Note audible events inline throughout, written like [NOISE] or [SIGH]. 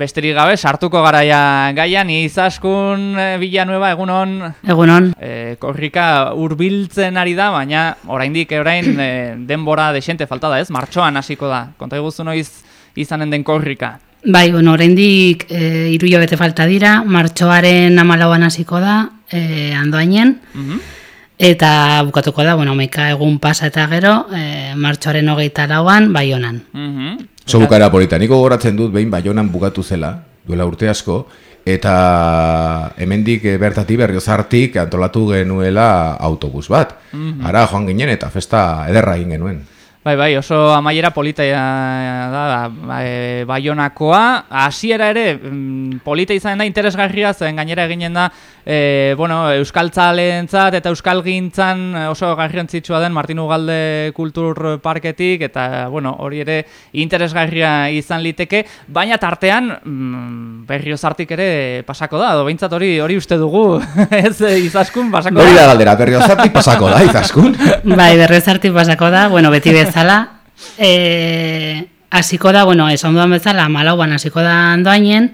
besterik gabe, sartuko garaia gaian, izaskun e, Villanueva, egunon? Egunon. E, korrika urbiltzen ari da, baina oraindik orain e, denbora desente falta da, ez? Martxoan hasiko da. Konta eguzu noiz izanen den korrika? Bai, bueno, oraindik e, iru bete falta dira, martxoaren amalauan hasiko da, e, andoainen, mm eta bukatuko da, bueno, meka egun pasa eta gero, e, martxoaren hogeita lauan, bai honan. Mm -hmm. bukara polita, niko goratzen dut, behin bai honan bukatu zela, duela urte asko, eta hemendik e, bertati berriozartik antolatu genuela autobus bat. Mm Ara joan ginen eta festa ederra egin genuen. Bai, bai, oso amaiera polita da, da bai, baionakoa. Hasiera ere, mm, polita izan da interesgarria, zen gainera eginen da, e, bueno, Euskal Tzalentzat eta Euskal Gintzan oso garrantzitsua den Martin Ugalde Kultur Parketik, eta, bueno, hori ere interesgarria izan liteke, baina tartean mm, berriozartik ere pasako da, do behintzat hori hori uste dugu, [LAUGHS] ez izaskun pasako da. Hori da galdera, berriozartik pasako da, izaskun. Bai, berriozartik pasako da, bueno, beti bez bezala, e, hasiko da, bueno, esan duan bezala, malauan hasiko da andoainen,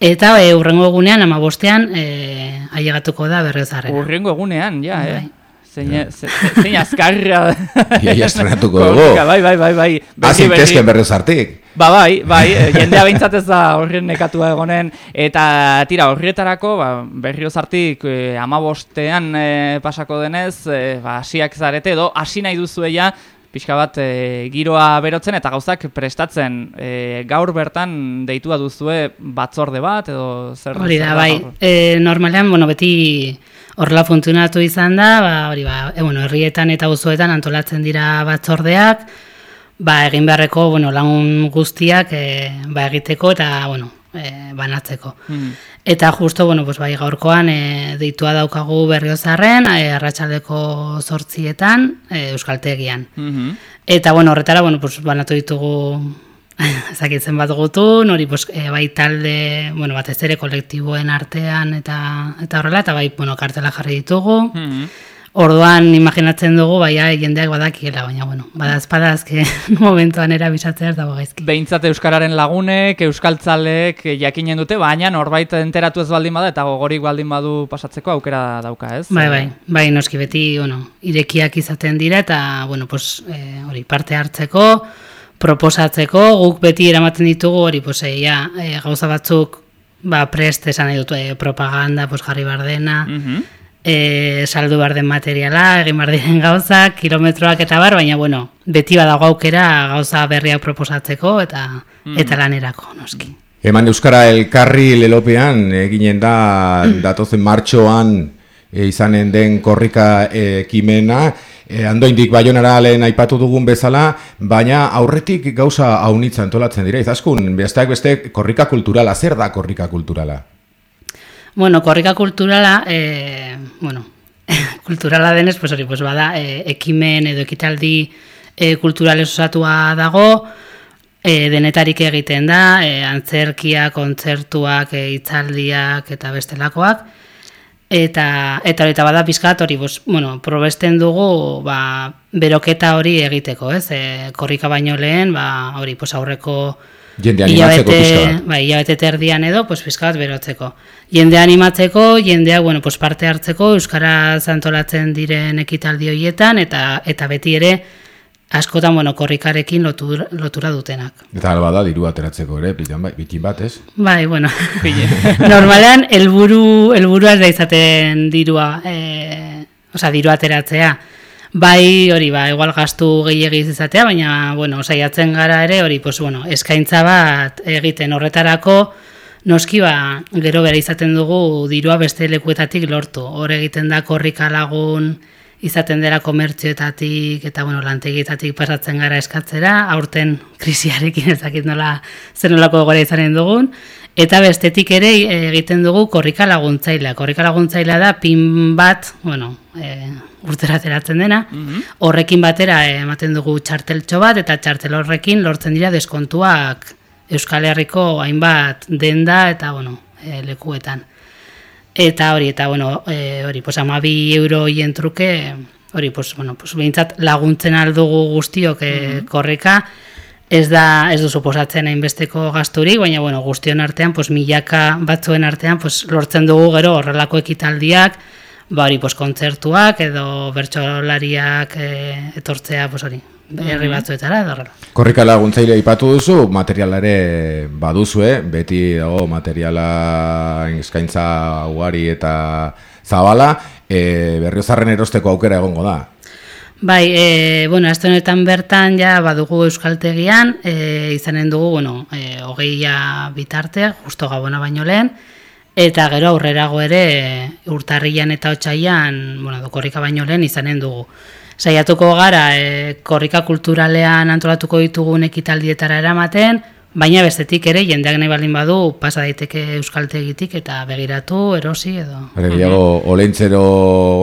eta e, urrengo egunean, ama bostean, e, ailegatuko da berrezarrera. Urrengo egunean, ja, eh? Bai. Zein azkarra. [LAUGHS] Ia, ia estrenatuko dugu. Bai, bai, bai, bai. Hasi tezken berrezartik. Ba, bai, bai, jendea behintzat ez da horren nekatua egonen, eta tira, horrietarako, ba, berriozartik eh, amabostean eh, pasako denez, eh, ba, asiak zarete, edo, hasi nahi duzu ja, pixka bat e, giroa berotzen eta gauzak prestatzen e, gaur bertan deitua duzue batzorde bat edo zer hori da bai. e, normalean bueno beti horrela funtzionatu izan da ba hori ba e, bueno herrietan eta auzoetan antolatzen dira batzordeak ba egin beharreko bueno lagun guztiak e, ba egiteko eta bueno e, banatzeko mm. Eta justo, bueno, pues bai, gaurkoan e, deitua daukagu berriozarren, e, arratsaldeko zortzietan, e, euskaltegian. Mm Eta, bueno, horretara, bueno, pues, banatu ditugu [LAUGHS] ezakitzen bat gutu, nori pues, e, bai talde, bueno, bat ez ere kolektiboen artean, eta eta horrela, eta bai, bueno, kartela jarri ditugu. Mm Orduan imaginatzen dugu baia jendeak badakiela, baina bueno, bada azke [LAUGHS] momentuan erabisatzea ez dago gaizki. Behintzat euskararen lagunek, euskaltzalek jakinen dute, baina norbait enteratu ez baldin bada eta gogorik baldin badu pasatzeko aukera dauka, ez? Bai, bai, bai, noski beti, bueno, irekiak izaten dira eta, bueno, pues, e, hori, parte hartzeko, proposatzeko, guk beti eramaten ditugu, hori, pues, e, ja, e, gauza batzuk, ba, prest esan dut, e, propaganda, pues, jarri bardena, mm e, saldu behar den materiala, egin behar diren gauza, kilometroak eta bar, baina bueno, beti badago aukera gauza berriak proposatzeko eta mm. eta lanerako, noski. Eman Euskara elkarri lelopean, eginen da, datozen martxoan, e, izanen den korrika ekimena, e, andoindik baionara lehen aipatu dugun bezala, baina aurretik gauza haunitza entolatzen dira, izaskun, besteak beste korrika kulturala, zer da korrika kulturala? Bueno, korrika kulturala, e, bueno, [LAUGHS] kulturala denez, pues hori, pues bada, e, ekimen edo ekitaldi e, kulturales osatua dago, e, denetarik egiten da, e, antzerkia, kontzertuak, e, itzaldiak eta bestelakoak, eta eta hori bada pizkat hori, pues, bueno, probesten dugu, ba, beroketa hori egiteko, ez? E, korrika baino lehen, ba, hori, pues aurreko Jende animatzeko pizka Bai, ilabete terdian edo, pues, pizka bat berotzeko. Jende animatzeko, jendea, bueno, pues, parte hartzeko, Euskara zantolatzen diren ekitaldi horietan, eta eta beti ere, askotan, bueno, korrikarekin lotura, lotura dutenak. Eta alba da, diru ateratzeko ere, bitin, bai, bitin bat, ez? Bai, bueno, [LAUGHS] normalean, elburu, elburu ez da izaten dirua, e, oza, diru ateratzea, Bai, hori, ba, igual gastu gehiagiz izatea, baina, bueno, saiatzen gara ere, hori, pues, bueno, eskaintza bat egiten. Horretarako, noski, ba, gero bera izaten dugu dirua beste lekuetatik lortu. Hor egiten da korrika lagun, izaten dela komertzioetatik, eta, bueno, lantegietatik pasatzen gara eskatzera, aurten krisiarekin ezakit nola, zen nolako gara izanen dugun, Eta bestetik ere egiten dugu korrika laguntzailea. Korrika laguntzailea da pin bat, bueno, e, urtera zeratzen dena, mhm. horrekin batera ematen dugu txarteltxo bat, eta txartel horrekin lortzen dira deskontuak Euskal Herriko hainbat denda eta, bueno, e, lekuetan. Eta hori, eta, bueno, e, hori, pues, amabi euro hien truke, hori, pues, bueno, pues, behintzat laguntzen aldugu guztiok e, korrika, ez da ez du suposatzen hainbesteko gasturik, baina bueno, guztion artean, pues, milaka batzuen artean, pues, lortzen dugu gero horrelako ekitaldiak, ba hori, pues, kontzertuak edo bertsolariak e, etortzea, pues, hori, herri mhm. batzuetara edo horrela. Korrika laguntzaile ipatu duzu, materiala ere baduzue, beti dago materiala eskaintza ugari eta zabala, e, berriozarren erosteko aukera egongo da. Bai, e, bueno, azte honetan bertan ja badugu euskaltegian, e, izanen dugu, bueno, e, hogeia bitarte, justo gabona baino lehen, eta gero aurrerago ere e, urtarrian eta otxaian, bueno, dokorrika baino lehen izanen dugu. Saiatuko gara, e, korrika kulturalean antolatuko ditugun ekitaldietara eramaten, Baina bestetik ere, jendeak nahi baldin badu, pasa daiteke euskaltegitik eta begiratu, erosi edo. Hore, biago, olentzero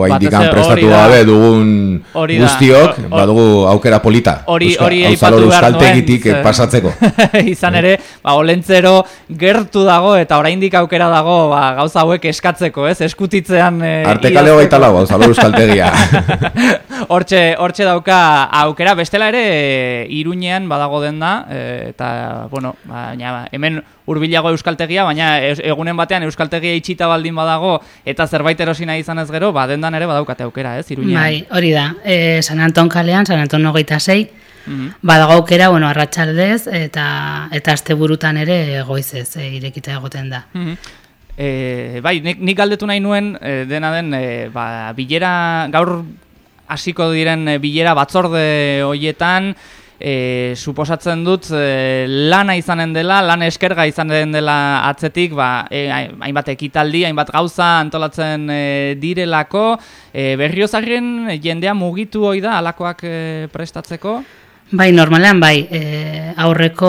haindikan prestatu gabe dugun guztiok, badugu aukera polita. Hori, hori eipatu behar euskaltegitik pasatzeko. [LAUGHS] Izan ere, ba, olentzero gertu dago eta oraindik aukera dago ba, gauza hauek eskatzeko, ez? Eskutitzean... E, Artekaleo gaita lau, gauzalo euskaltegia. [LAUGHS] hortxe, hortxe dauka aukera, bestela ere, iruñean badago den da, e, eta, bueno, bueno, baina hemen hurbilago euskaltegia, baina egunen batean euskaltegia itxita baldin badago eta zerbait erosi nahi izan ez gero, ba dendan ere badaukate aukera, ez, Iruñean. Bai, hori da. E, San Anton kalean, San Anton 26, mm Badago aukera, bueno, arratsaldez eta eta asteburutan ere goizez e, irekita egoten da. Mm e, bai, nik, nik galdetu nahi nuen e, dena den e, ba, bilera gaur hasiko diren bilera batzorde hoietan e, suposatzen dut e, lana izanen dela, lan eskerga izanen dela atzetik, ba, e, hainbat ekitaldi, hainbat gauza antolatzen e, direlako, e, berriozaren jendea mugitu hoi da alakoak e, prestatzeko? Bai, normalean, bai, e, aurreko,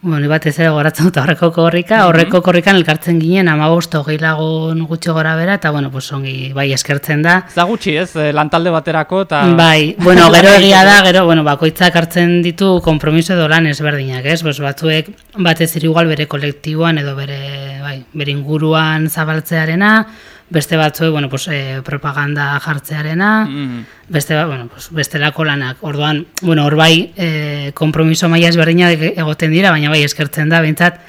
bueno, bat ez ere goratzen dut aurreko korrika, aurreko korrikan elkartzen ginen, ama bosto gehiago gutxo gora bera, eta, bueno, pues, ongi, bai, eskertzen da. Zagutxi, ez, eh, lantalde baterako, eta... Bai, bueno, [LAUGHS] gero egia da, gero, bueno, bakoitzak hartzen ditu kompromiso edo lan ezberdinak, ez, pues, batzuek batez igual bere kolektiboan edo bere, bai, bere inguruan zabaltzearena, beste batzuek, bueno, pues, e, propaganda jartzearena, mm. beste, ba, bueno, pues, beste lako lanak. Orduan, bueno, hor bai, e, kompromiso maia ezberdina egoten dira, baina bai eskertzen da, bintzat,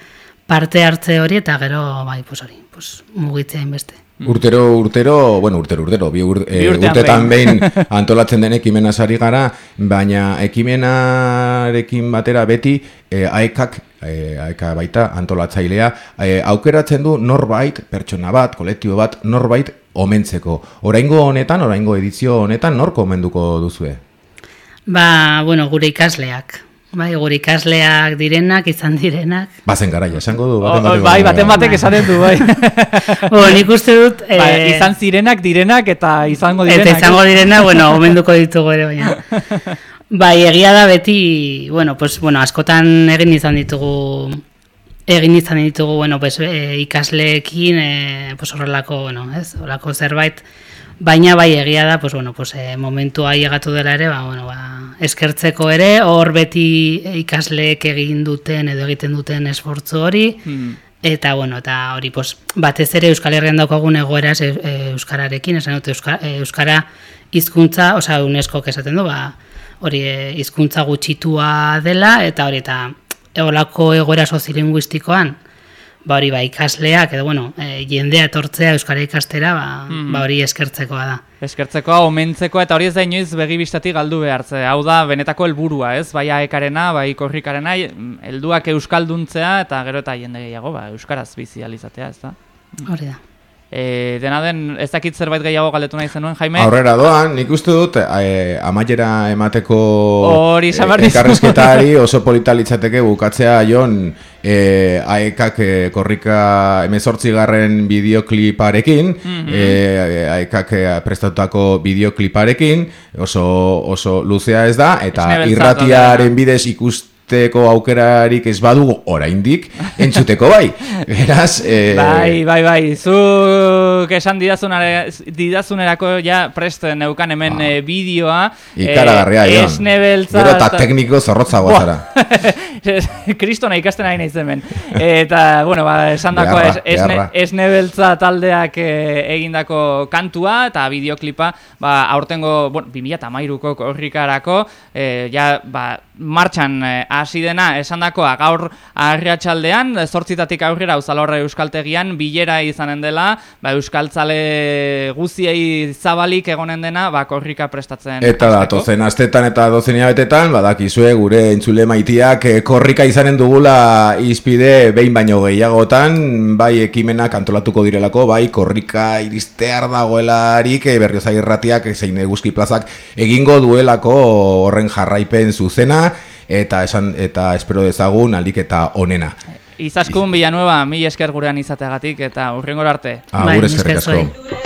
parte hartze hori eta gero, bai, pues, hori, pues, mugitzen beste. Urtero, urtero, bueno, urtero, urtero, bi, ur, e, urtetan behin [LAUGHS] antolatzen den ekimena sari gara, baina ekimenarekin batera beti e, aekak, e, aeka baita antolatzailea, e, aukeratzen du norbait, pertsona bat, kolektibo bat, norbait omentzeko. Oraingo honetan, oraingo edizio honetan, norko omenduko duzue? Ba, bueno, gure ikasleak. Bai, gure ikasleak direnak, izan direnak. Bazen garaia, esango du. Baten batek, bai, baten batek esaten du, bai. [LAUGHS] Bo, nik uste dut... Ba, eh, izan zirenak direnak eta izango direnak. Eta izango direnak, bueno, omenduko ditugu ere, baina. [LAUGHS] Bai, egia da beti, bueno, pues, bueno, askotan egin izan ditugu egin izan ditugu, bueno, pues, e, ikasleekin, e, pues, horrelako, bueno, ez, horrelako zerbait, baina bai egia da, pues, bueno, pues, e, momentua ailegatu dela ere, ba, bueno, ba, eskertzeko ere, hor beti ikasleek egin duten edo egiten duten esfortzu hori, hmm. eta bueno, eta hori pues, batez ere Euskal Herrian daukagun egoeraz e, e, Euskararekin, esan dute e, Euskara hizkuntza, osea UNESCO esaten du, ba, hori hizkuntza gutxitua dela, eta hori eta eolako egoera soziolinguistikoan, ba hori ba ikasleak edo bueno, e, jendea etortzea euskara ikastera, ba, mm ba hori eskertzekoa da. Eskertzekoa, omentzeko eta hori ez da inoiz begi bistatik galdu behartze. Hau da benetako helburua, ez? Bai aekarena, bai korrikarena, helduak euskalduntzea eta gero eta jende gehiago, ba euskaraz bizializatea, ez da? Hori da. E, dena den, ez dakit zerbait gehiago galdetu nahi zenuen, Jaime? Aurrera doan, nik uste dut, e, amaiera emateko Hori, e, oso polita litzateke bukatzea jon e, aekak e, korrika emezortzi garren bideokliparekin, mm -hmm. aekak prestatutako bideokliparekin, oso, oso luzea ez da, eta irratiaren bidez ikusten entzuteko aukerarik ez badugu oraindik [LAUGHS] entzuteko bai. Beraz, eh Bai, bai, bai. Zuk esan didazunerako ja prest neukan hemen ah. bideoa. Ikaragarria, eh, Esnebeltza. Gero ta tekniko zorrotza guazara. [LAUGHS] kristona ikasten ari naiz hemen. Eta, bueno, ba, esan dako ez, ez, nebeltza taldeak e, egindako kantua eta bideoklipa, ba, aurtengo, bueno, 2008ko korrikarako, e, ja, ba, martxan eh, hasi dena esan dakoa gaur arriatxaldean, zortzitatik aurrera uzalorra euskaltegian, bilera izanen dela, ba, euskaltzale guziei zabalik egonen dena, ba, korrika prestatzen. Eta da, tozen astetan eta dozen betetan, badakizue gure entzule maitiak eh, korrika izanen dugula izpide behin baino gehiagotan, bai ekimenak antolatuko direlako, bai korrika iristear dagoelarik, e, berriozai erratiak, zein eguzki plazak egingo duelako horren jarraipen zuzena, eta esan eta espero dezagun aldik eta onena. Izaskun Villanueva, mi esker gurean izateagatik eta urrengor arte. Ah, bai, esker asko.